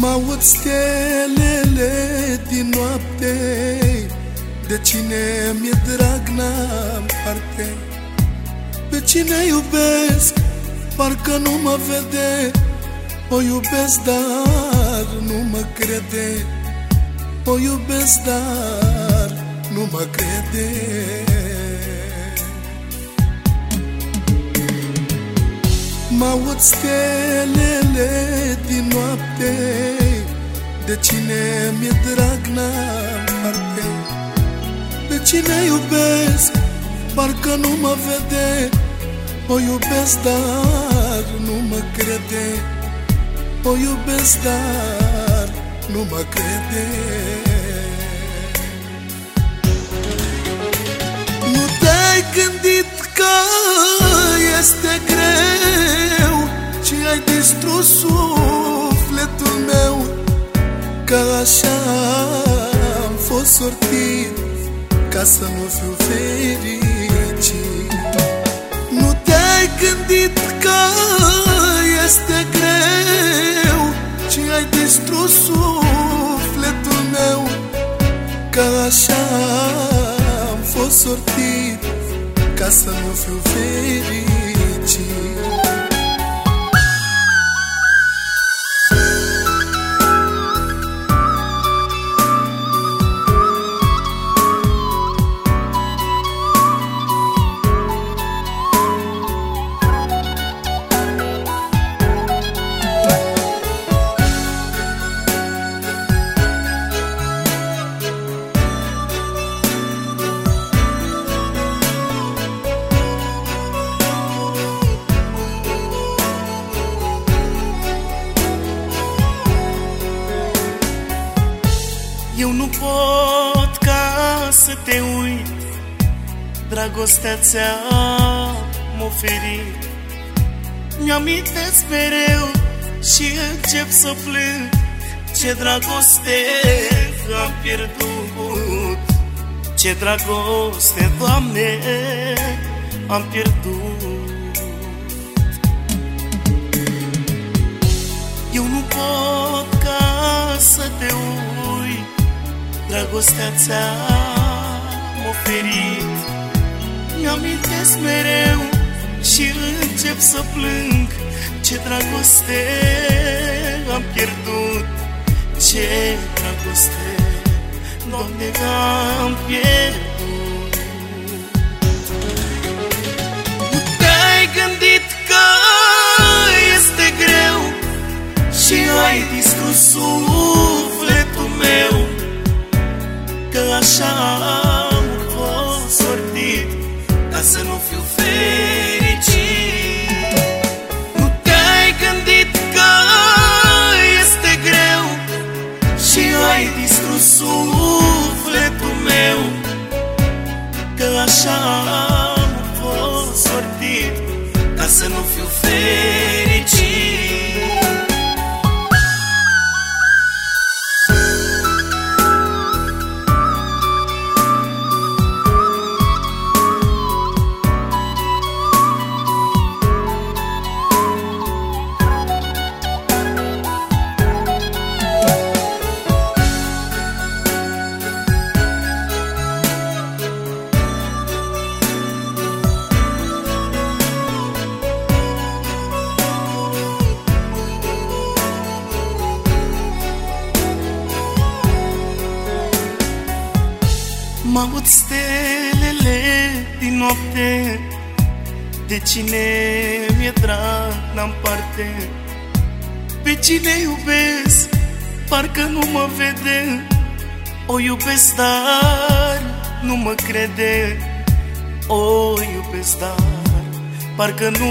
Mă aud stelele din noapte. De cine mi-e drag n-am parte. Pe cine iubesc, parcă nu mă vede. O iubesc, dar nu mă crede. O iubesc, dar nu mă crede Mă aud stelele din noapte. De cine mi-e drag n-am parte Pe cine iubesc, parcă nu mă vede. O iubesc, dar nu mă crede. O iubesc, dar nu mă crede ai distrus sufletul meu Că așa am fost sortit Ca să nu fiu fericit. Nu te-ai gândit că este greu Și ai distrus sufletul meu Că așa am fost sortit Ca să nu fiu fericit să te uit. Dragostea ți-am oferit. Mi-amintesc mereu și încep să plâng. Ce dragoste am pierdut. Ce dragoste, Doamne, am pierdut. Eu nu pot ca să te uit. Dragostea ți-am oferit. Mi-amintesc mereu și încep să plâng. Ce dragoste am pierdut Ce dragoste, Doamne, am pierdut așa am fost sortit Ca să nu fiu fericit noapte De cine mi-e drag n-am parte. Pe cine iubesc parcă nu mă vede. O iubesc dar nu mă crede. O iubesc dar parcă nu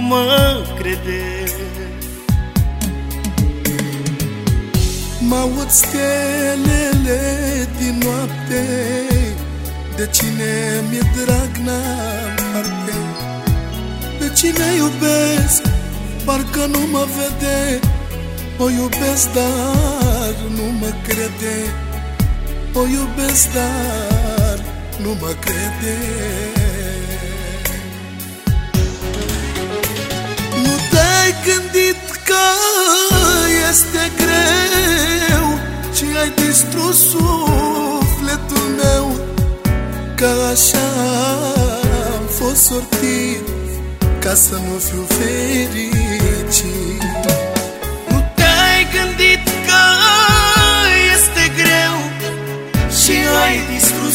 mă crede. Mă aud stelele din noapte De cine mi-e drag n-am parte. Pe cine iubesc, parcă nu mă vede. O iubesc, dar nu mă crede. O iubesc, dar nu mă crede. Nu te-ai gândit că este greu ai distrus sufletul meu Că așa am fost sortit Ca să nu fiu fericit. Nu te-ai gândit că este greu Și ai distrus